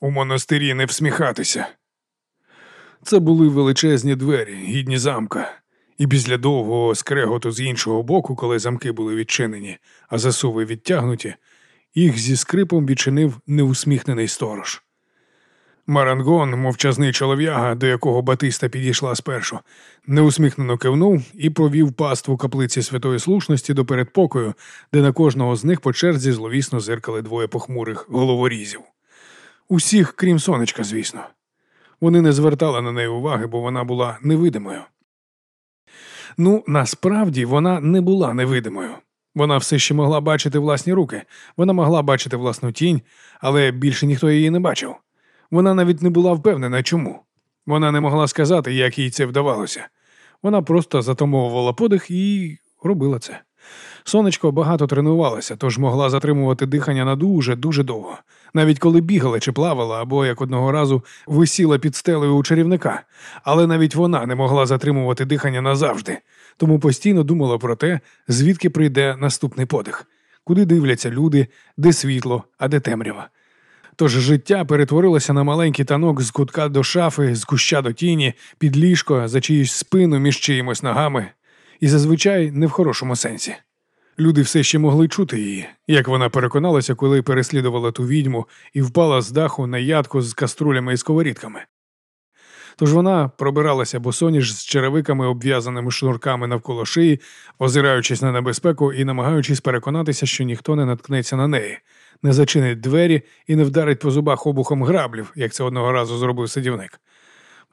У монастирі не всміхатися. Це були величезні двері, гідні замка, і після довгого скреготу з іншого боку, коли замки були відчинені, а засуви відтягнуті, їх зі скрипом відчинив неусміхнений сторож. Марангон, мовчазний чолов'яга, до якого Батиста підійшла спершу, неусміхнено кивнув і провів паству каплиці святої слушності до передпокою, де на кожного з них по черзі зловісно зиркали двоє похмурих головорізів. Усіх, крім сонечка, звісно. Вони не звертали на неї уваги, бо вона була невидимою. Ну, насправді вона не була невидимою. Вона все ще могла бачити власні руки, вона могла бачити власну тінь, але більше ніхто її не бачив. Вона навіть не була впевнена, чому. Вона не могла сказати, як їй це вдавалося. Вона просто затамовувала подих і робила це. Сонечко багато тренувалося, тож могла затримувати дихання на дуже дуже довго, навіть коли бігала чи плавала, або як одного разу висіла під стелею у чарівника, але навіть вона не могла затримувати дихання назавжди, тому постійно думала про те, звідки прийде наступний подих, куди дивляться люди, де світло, а де темрява. Тож життя перетворилося на маленький танок з кутка до шафи, з куща до тіні, під ліжко, за чиюсь спину між чиїмось ногами, і зазвичай не в хорошому сенсі. Люди все ще могли чути її, як вона переконалася, коли переслідувала ту відьму і впала з даху на ядку з каструлями і сковорідками. Тож вона пробиралася босоніж з черевиками, обв'язаними шнурками навколо шиї, озираючись на небезпеку і намагаючись переконатися, що ніхто не наткнеться на неї, не зачинить двері і не вдарить по зубах обухом граблів, як це одного разу зробив сидівник.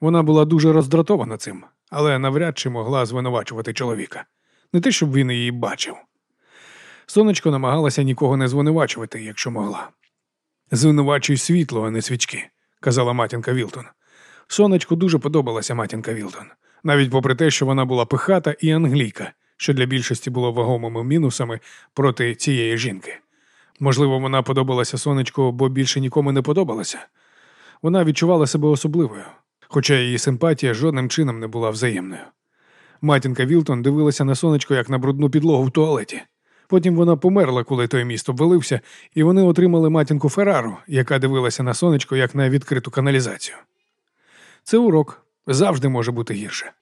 Вона була дуже роздратована цим, але навряд чи могла звинувачувати чоловіка. Не те, щоб він її бачив. Сонечко намагалася нікого не звинувачувати, якщо могла. Звинувачуй світло, а не свічки, казала матінка Вілтон. Сонечку дуже подобалася матінка Вілтон, навіть попри те, що вона була пихата і англійка, що для більшості було вагомими мінусами проти цієї жінки. Можливо, вона подобалася сонечку, бо більше нікому не подобалася. Вона відчувала себе особливою, хоча її симпатія жодним чином не була взаємною. Матінка Вілтон дивилася на сонечко як на брудну підлогу в туалеті. Потім вона померла, коли той міст обвалився, і вони отримали матінку Феррару, яка дивилася на сонечко як на відкриту каналізацію. Це урок завжди може бути гірше.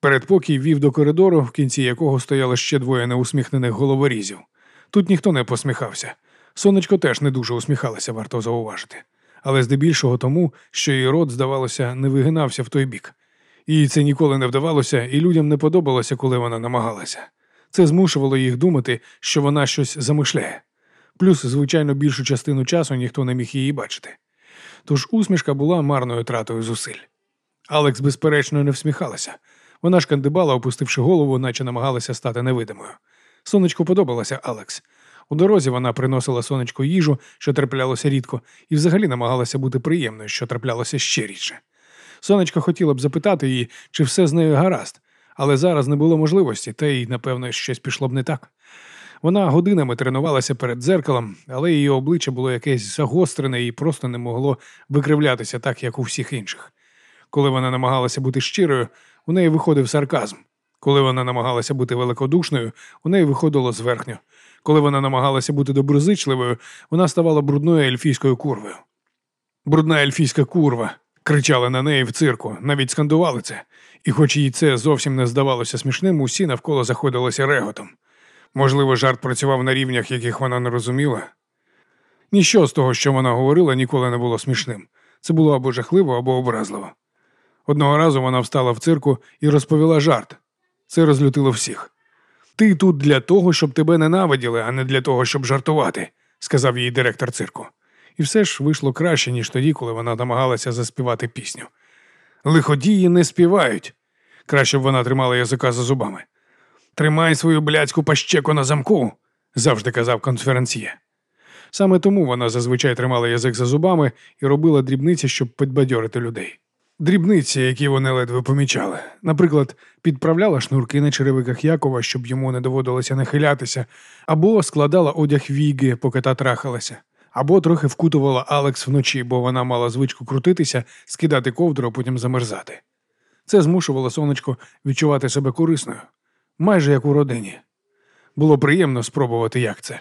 Передпокій вів до коридору, в кінці якого стояло ще двоє неусміхнених головорізів. Тут ніхто не посміхався. Сонечко теж не дуже усміхалася, варто зауважити. Але здебільшого тому, що її рот, здавалося, не вигинався в той бік. Їй це ніколи не вдавалося, і людям не подобалося, коли вона намагалася. Це змушувало їх думати, що вона щось замишляє. Плюс, звичайно, більшу частину часу ніхто не міг її бачити. Тож усмішка була марною тратою зусиль. Алекс, безперечно, не всміхалася. Вона ж кандибала, опустивши голову, наче намагалася стати невидимою. Сонечку подобалася Алекс. У дорозі вона приносила сонечку їжу, що траплялося рідко, і взагалі намагалася бути приємною, що траплялося ще рідше. Сонечко хотіла б запитати її, чи все з нею гаразд, але зараз не було можливості, та й, напевно, щось пішло б не так. Вона годинами тренувалася перед дзеркалом, але її обличчя було якесь загострене і просто не могло викривлятися так, як у всіх інших. Коли вона намагалася бути щирою, у неї виходив сарказм. Коли вона намагалася бути великодушною, у неї виходило зверхньо. Коли вона намагалася бути доброзичливою, вона ставала брудною ельфійською курвою. Брудна ельфійська курва. кричали на неї в цирку, навіть скандували це. І, хоч їй це зовсім не здавалося смішним, усі навколо заходилися реготом. Можливо, жарт працював на рівнях, яких вона не розуміла. Ніщо з того, що вона говорила, ніколи не було смішним. Це було або жахливо, або образливо. Одного разу вона встала в цирку і розповіла жарт. Це розлютило всіх. Ти тут для того, щоб тебе ненавиділи, а не для того, щоб жартувати, сказав їй директор цирку. І все ж вийшло краще, ніж тоді, коли вона намагалася заспівати пісню. Лиходії не співають. Краще б вона тримала язика за зубами. Тримай свою блядську пащеку на замку, завжди казав конференціє. Саме тому вона зазвичай тримала язик за зубами і робила дрібниці, щоб підбадьорити людей. Дрібниці, які вони ледве помічали. Наприклад, підправляла шнурки на черевиках Якова, щоб йому не доводилося нахилятися, або складала одяг віги, поки та трахалася, або трохи вкутувала Алекс вночі, бо вона мала звичку крутитися, скидати ковдру, а потім замерзати. Це змушувало сонечко відчувати себе корисною, майже як у родині. Було приємно спробувати, як це.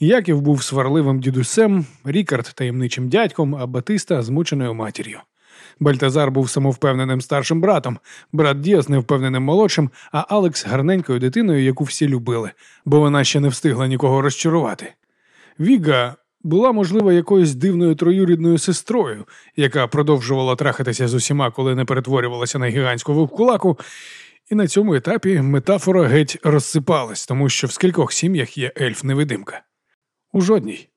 Яків був сварливим дідусем, Рікард таємничим дядьком, а Батиста змученою матір'ю. Бальтазар був самовпевненим старшим братом, брат Діас невпевненим молодшим, а Алекс гарненькою дитиною, яку всі любили, бо вона ще не встигла нікого розчарувати. Віга була, можливо, якоюсь дивною троюрідною сестрою, яка продовжувала трахатися з усіма, коли не перетворювалася на гігантську вовкулаку, і на цьому етапі метафора геть розсипалась, тому що в скількох сім'ях є ельф-невидимка. У жодній.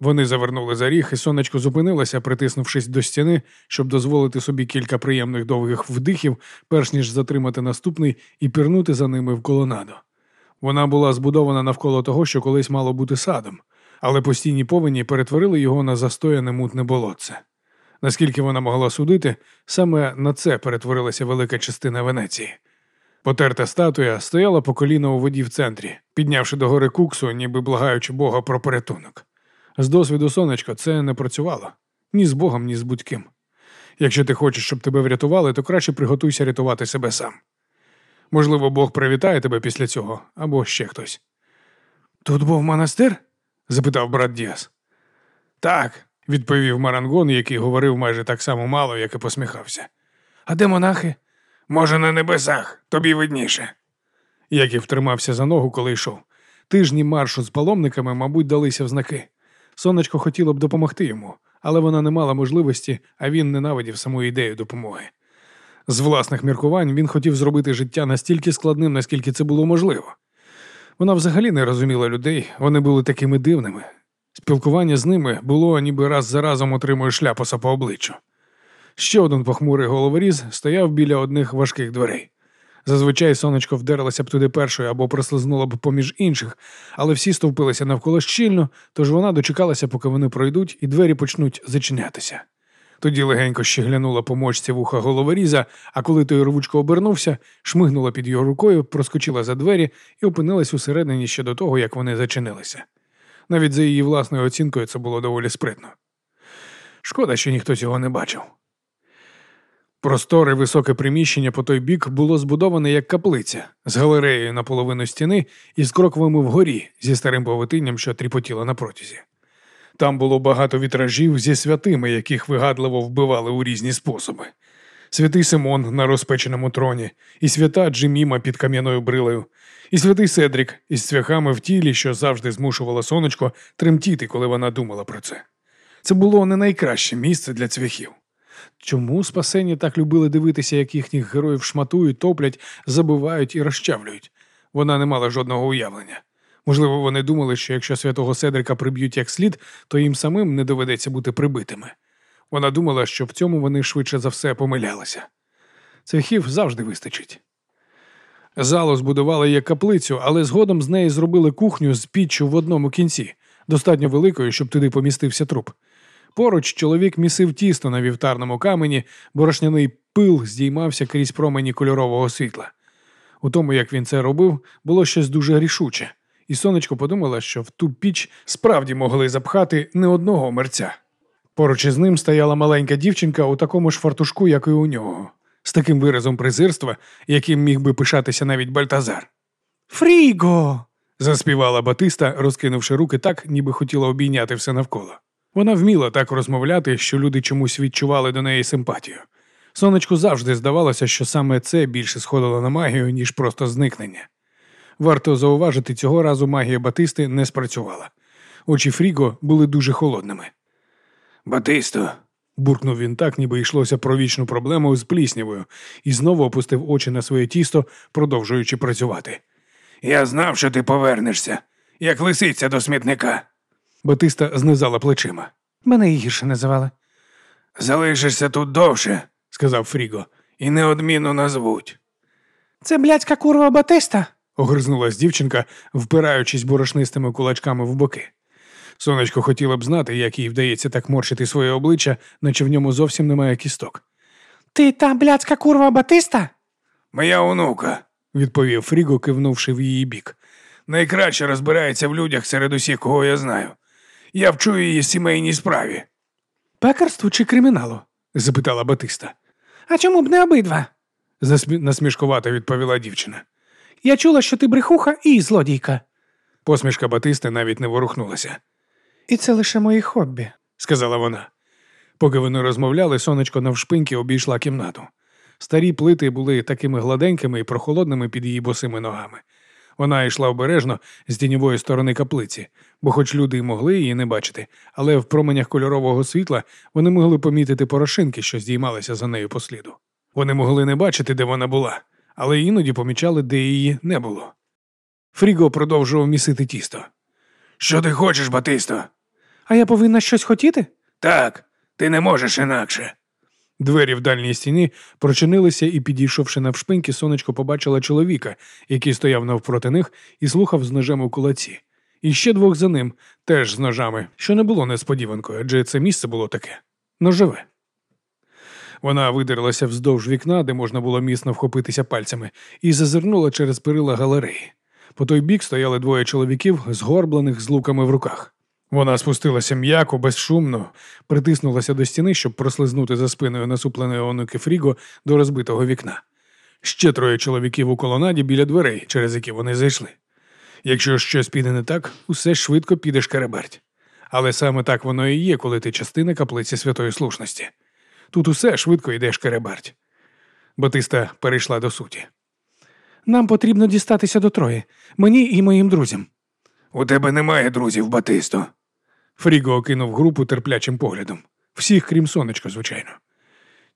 Вони завернули за ріг, і сонечко зупинилося, притиснувшись до стіни, щоб дозволити собі кілька приємних довгих вдихів, перш ніж затримати наступний і пірнути за ними в колонаду. Вона була збудована навколо того, що колись мало бути садом, але постійні повені перетворили його на застояне мутне болотце. Наскільки вона могла судити, саме на це перетворилася велика частина Венеції. Потерта статуя стояла по коліна у воді в центрі, піднявши до гори куксу, ніби благаючи Бога про порятунок. З досвіду сонечко це не працювало ні з Богом, ні з будь-ким. Якщо ти хочеш, щоб тебе врятували, то краще приготуйся рятувати себе сам. Можливо, Бог привітає тебе після цього або ще хтось. Тут був монастир? запитав брат Діас. Так, відповів Марангон, який говорив майже так само мало, як і посміхався. А де монахи? Може, на небесах, тобі видніше. Яків втримався за ногу, коли йшов. Тижні маршу з паломниками, мабуть, далися в знаки. Сонечко хотіло б допомогти йому, але вона не мала можливості, а він ненавидів саму ідею допомоги. З власних міркувань він хотів зробити життя настільки складним, наскільки це було можливо. Вона взагалі не розуміла людей, вони були такими дивними. Спілкування з ними було, ніби раз за разом отримує шляпоса по обличчю. Ще один похмурий головоріз стояв біля одних важких дверей. Зазвичай сонечко вдерлося б туди першою або прослизнуло б поміж інших, але всі стовпилися навколо щільно, тож вона дочекалася, поки вони пройдуть, і двері почнуть зачинятися. Тоді легенько ще глянула по мочці вуха головоріза, а коли той рвучко обернувся, шмигнула під його рукою, проскочила за двері і опинилась усередині ще до того, як вони зачинилися. Навіть за її власною оцінкою це було доволі спритно. Шкода, що ніхто цього не бачив. Просторе високе приміщення по той бік було збудоване як каплиця з галереєю на половину стіни і з кроквами вгорі зі старим повитинням, що тріпотіло на протязі. Там було багато вітражів зі святими, яких вигадливо вбивали у різні способи. Святий Симон на розпеченому троні, і свята Джиміма під кам'яною брилею, і святий Седрік із цвяхами в тілі, що завжди змушувала сонечко тремтіти, коли вона думала про це. Це було не найкраще місце для цвяхів. Чому спасені так любили дивитися, як їхніх героїв шматують, топлять, забивають і розчавлюють? Вона не мала жодного уявлення. Можливо, вони думали, що якщо святого Седрика приб'ють як слід, то їм самим не доведеться бути прибитими. Вона думала, що в цьому вони швидше за все помилялися. Цвяхів завжди вистачить. Залу збудували як каплицю, але згодом з неї зробили кухню з піччю в одному кінці, достатньо великою, щоб туди помістився труп. Поруч чоловік місив тісто на вівтарному камені, борошняний пил здіймався крізь промені кольорового світла. У тому, як він це робив, було щось дуже рішуче, і сонечко подумала, що в ту піч справді могли запхати не одного мерця. Поруч із ним стояла маленька дівчинка у такому ж фартушку, як і у нього, з таким виразом презирства, яким міг би пишатися навіть Бальтазар. Фріго. заспівала Батиста, розкинувши руки так, ніби хотіла обійняти все навколо. Вона вміла так розмовляти, що люди чомусь відчували до неї симпатію. Сонечку завжди здавалося, що саме це більше сходило на магію, ніж просто зникнення. Варто зауважити, цього разу магія Батисти не спрацювала. Очі Фріго були дуже холодними. Батисто, буркнув він так, ніби йшлося про вічну проблему з пліснявою, і знову опустив очі на своє тісто, продовжуючи працювати. Я знав, що ти повернешся, як лисиця до смітника. Батиста знизала плечима. Мене і гірше називали. Залишишся тут довше, сказав Фріго, і неодмінно назвуть. Це блядська курва Батиста, огризнулась дівчинка, впираючись борошнистими кулачками в боки. Сонечко хотіла б знати, як їй вдається так морщити своє обличчя, наче в ньому зовсім немає кісток. Ти та блядська курва Батиста? Моя онука, відповів Фріго, кивнувши в її бік. Найкраще розбирається в людях серед усіх, кого я знаю. Я вчу її сімейній справі. Пекарству чи криміналу? запитала Батиста. А чому б не обидва? насмішкувато відповіла дівчина. Я чула, що ти брехуха і злодійка. Посмішка Батисти навіть не ворухнулася. І це лише мої хобі, сказала вона. Поки вони розмовляли, сонечко навшпиньки обійшла кімнату. Старі плити були такими гладенькими і прохолодними під її босими ногами. Вона йшла обережно з тіньової сторони каплиці, бо, хоч люди й могли її не бачити, але в променях кольорового світла вони могли помітити порошинки, що здіймалися за нею по сліду. Вони могли не бачити, де вона була, але іноді помічали, де її не було. Фріго продовжував місити тісто. Що ти хочеш, Батисто? А я повинна щось хотіти? Так, ти не можеш інакше. Двері в дальній стіні прочинилися і, підійшовши навшпиньки, сонечко побачила чоловіка, який стояв навпроти них і слухав з ножем у кулаці. І ще двох за ним, теж з ножами, що не було несподіванкою, адже це місце було таке ножове. Вона видерлася вздовж вікна, де можна було міцно вхопитися пальцями, і зазирнула через перила галереї. По той бік стояли двоє чоловіків, згорблених з луками в руках. Вона спустилася м'яко, безшумно, притиснулася до стіни, щоб прослизнути за спиною насупленої онуки Фріго до розбитого вікна. Ще троє чоловіків у колонаді біля дверей, через які вони зайшли. Якщо щось піде не так, усе швидко піде шкереберть. Але саме так воно і є, коли ти частина каплиці святої слушності. Тут усе швидко йде шкереберть. Батиста перейшла до суті. Нам потрібно дістатися до Трої, мені і моїм друзям. У тебе немає друзів, Батисто. Фріго окинув групу терплячим поглядом. Всіх, крім сонечка, звичайно.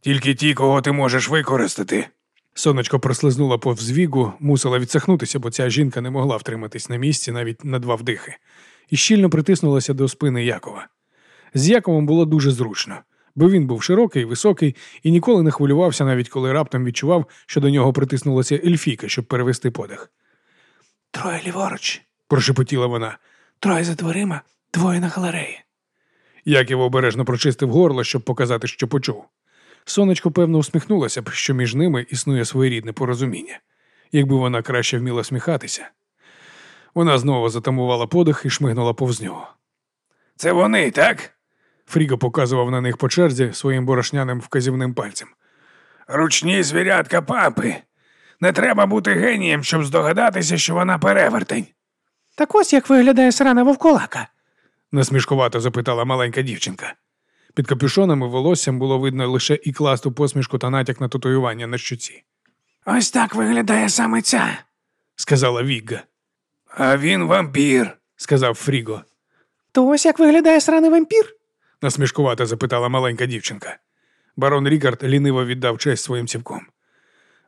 Тільки ті, кого ти можеш використати. Сонечко прослизнула повз вігу, мусила відсахнутися, бо ця жінка не могла втриматись на місці навіть на два вдихи, і щільно притиснулася до спини Якова. З Яковом було дуже зручно, бо він був широкий, високий і ніколи не хвилювався, навіть коли раптом відчував, що до нього притиснулася ельфійка, щоб перевести подих. Троє ліворуч, прошепотіла вона. Троє за дверима, двоє на галереї. Яків обережно прочистив горло, щоб показати, що почув. Сонечко, певно, усміхнулося б, що між ними існує своєрідне порозуміння, якби вона краще вміла сміхатися. Вона знову затамувала подих і шмигнула повз нього. Це вони, так? Фріго показував на них по черзі своїм борошняним вказівним пальцем. Ручні звірятка папи. Не треба бути генієм, щоб здогадатися, що вона перевертень. Так ось як виглядає срана вовколака, насмішкувато запитала маленька дівчинка. Під капюшоном і волоссям було видно лише і класту посмішку та натяк на татуювання на щуці. Ось так виглядає саме ця, сказала Вігга. А він вампір, сказав Фріго. То ось як виглядає сраний вампір? насмішкувато запитала маленька дівчинка. Барон Рікард ліниво віддав честь своїм цівком.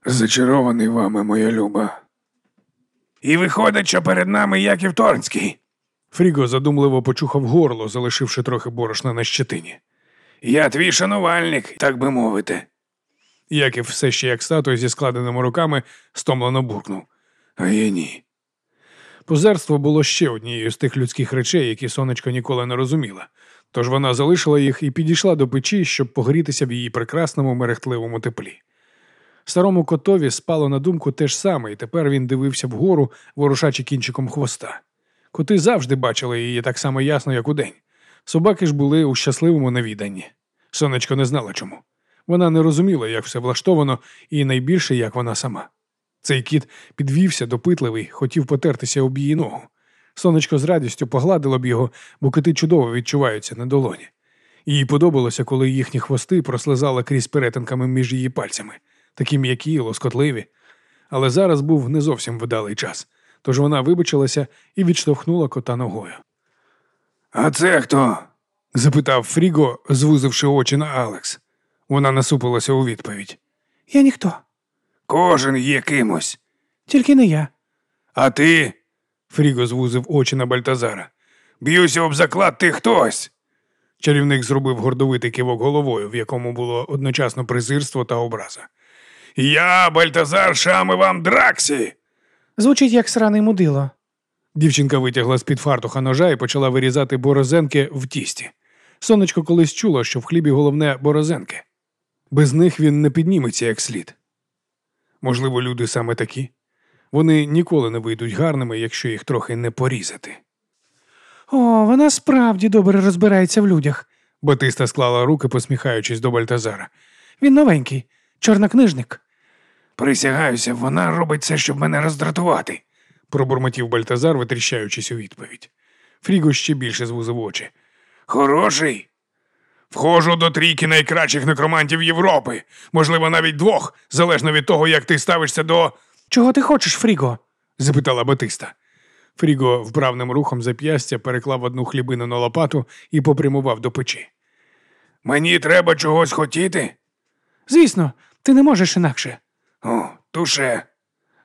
Зачарований вами, моя люба. І виходить, що перед нами Яків Торнський. Фріго задумливо почухав горло, залишивши трохи борошна на щетині. Я твій шанувальник, так би мовити. Яків все ще як статуя зі складеними руками стомлено буркнув. А я ні. Позерство було ще однією з тих людських речей, які сонечко ніколи не розуміла. Тож вона залишила їх і підійшла до печі, щоб погрітися в її прекрасному мерехтливому теплі. Старому котові спало на думку те ж саме, і тепер він дивився вгору, ворушачи кінчиком хвоста. Коти завжди бачили її так само ясно, як удень. Собаки ж були у щасливому навіданні. Сонечко не знала чому. Вона не розуміла, як все влаштовано, і найбільше, як вона сама. Цей кіт підвівся, допитливий, хотів потертися об її ногу. Сонечко з радістю погладило б його, бо кити чудово відчуваються на долоні. Їй подобалося, коли їхні хвости прослизали крізь перетинками між її пальцями, такі м'які, лоскотливі. Але зараз був не зовсім видалий час, тож вона вибачилася і відштовхнула кота ногою. А це хто? запитав Фріго, звузивши очі на Алекс. Вона насупилася у відповідь. Я ніхто. Кожен є кимось. Тільки не я. А ти? Фріго звузив очі на Бальтазара. Б'юся об заклад ти хтось. Чарівник зробив гордовитий кивок головою, в якому було одночасно презирство та образа. Я, Бальтазар, шами вам Драксі. Звучить як сраний мудило. Дівчинка витягла з під фартуха ножа і почала вирізати борозенки в тісті. Сонечко колись чуло, що в хлібі головне борозенки. Без них він не підніметься як слід. Можливо, люди саме такі. Вони ніколи не вийдуть гарними, якщо їх трохи не порізати. О, вона справді добре розбирається в людях. Батиста склала руки, посміхаючись до Бальтазара. Він новенький, чорнокнижник. Присягаюся, вона робить це, щоб мене роздратувати, пробурмотів Бальтазар, витріщаючись у відповідь. Фріго ще більше звузив очі. Хороший. Входжу до трійки найкращих некромантів Європи, можливо, навіть двох, залежно від того, як ти ставишся до. Чого ти хочеш, Фріго? запитала Батиста. Фріго вправним рухом зап'ястя переклав одну хлібину на лопату і попрямував до печі. Мені треба чогось хотіти? Звісно, ти не можеш інакше. О, туше.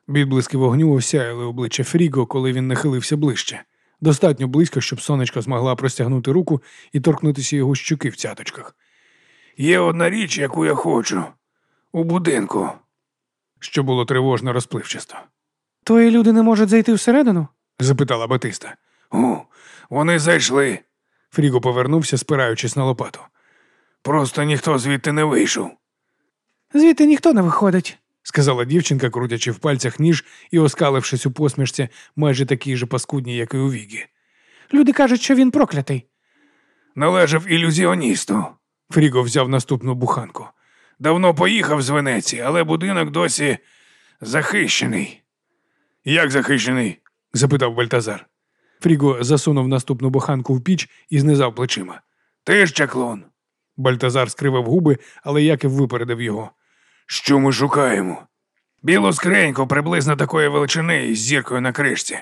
Відблиски вогню осяяли обличчя Фріго, коли він нахилився ближче. Достатньо близько, щоб сонечко змогла простягнути руку і торкнутися його щуки в цяточках. Є одна річ, яку я хочу. У будинку. Що було тривожно розпливчасто. Твої люди не можуть зайти всередину? запитала Батиста. О, вони зайшли. Фріго повернувся, спираючись на лопату. Просто ніхто звідти не вийшов, Звідти ніхто не виходить. сказала дівчинка, крутячи в пальцях ніж і оскалившись у посмішці, майже такій же паскудній, як і у Вігі. Люди кажуть, що він проклятий. Належав ілюзіоністу. Фріго взяв наступну буханку. Давно поїхав з Венеції, але будинок досі захищений. Як захищений? запитав Бальтазар. Фріго засунув наступну буханку в піч і знизав плечима. Ти ж чаклун. Бальтазар скривив губи, але Яків випередив його. Що ми шукаємо? Білу скриньку приблизно такої величини із зіркою на кришці.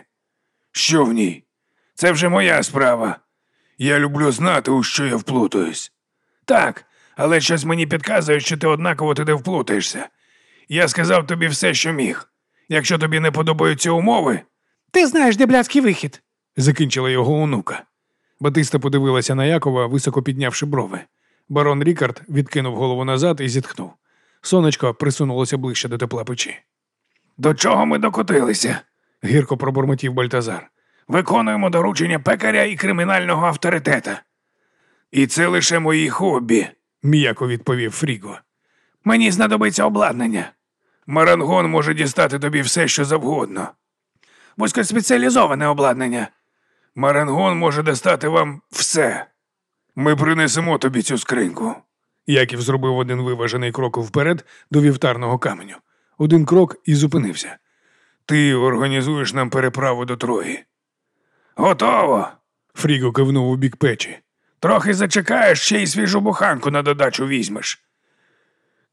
Що в ній? Це вже моя справа. Я люблю знати, у що я вплутаюсь. Так, але щось мені підказує, що ти однаково туди вплутаєшся. Я сказав тобі все, що міг. Якщо тобі не подобаються умови, Ти знаєш, де блядський вихід. закінчила його онука. Батиста подивилася на Якова, високо піднявши брови. Барон Рікард відкинув голову назад і зітхнув. Сонечко присунулося ближче до тепла печі. До чого ми докотилися? гірко пробурмотів Бальтазар. Виконуємо доручення пекаря і кримінального авторитета. І це лише мої хобі, м'яко відповів Фріго. Мені знадобиться обладнання. Марангон може дістати тобі все, що завгодно. Вузькоспеціалізоване обладнання. Марангон може достати вам все. Ми принесемо тобі цю скриньку. Яків зробив один виважений крок вперед до вівтарного каменю. Один крок і зупинився. Ти організуєш нам переправу до Трої. Готово. Фріго кивнув у бік печі. Трохи зачекаєш, ще й свіжу буханку на додачу візьмеш.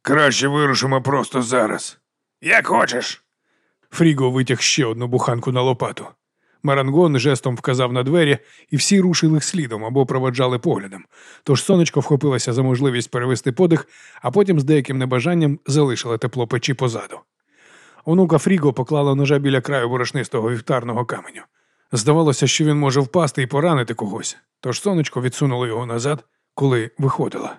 Краще вирушимо просто зараз. Як хочеш. Фріго витяг ще одну буханку на лопату. Марангон жестом вказав на двері, і всі рушили слідом або проводжали поглядом. Тож сонечко вхопилося за можливість перевести подих, а потім з деяким небажанням залишила тепло печі позаду. Онука Фріго поклала ножа біля краю ворошнистого вівтарного каменю. Здавалося, що він може впасти і поранити когось, тож сонечко відсунуло його назад, коли виходила.